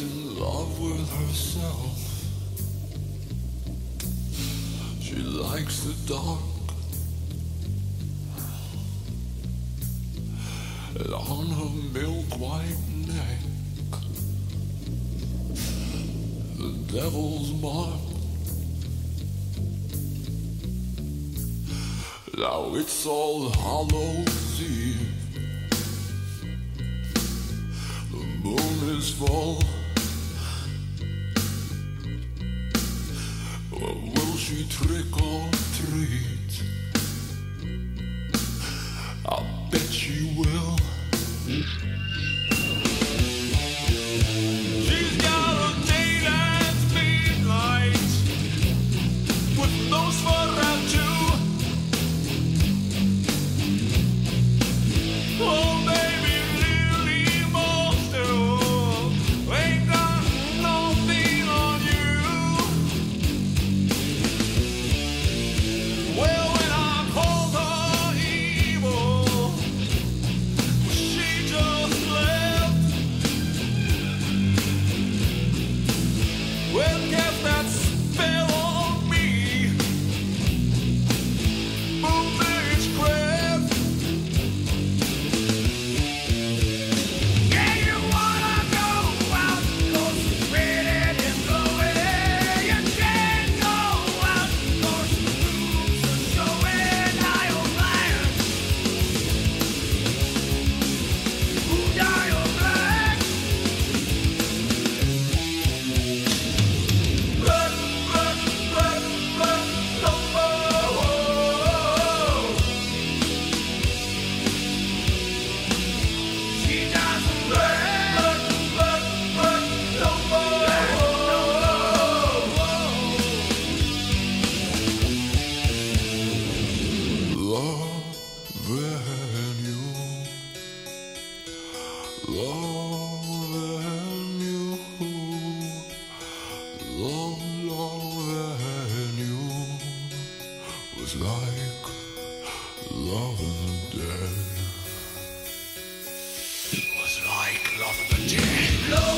in love with herself. She likes the dark. And on her milk white neck, the devil's mark. Now it's all Hallows Eve. The moon is full. 주위들의 것들을 love, the dead. It was like loving the dead.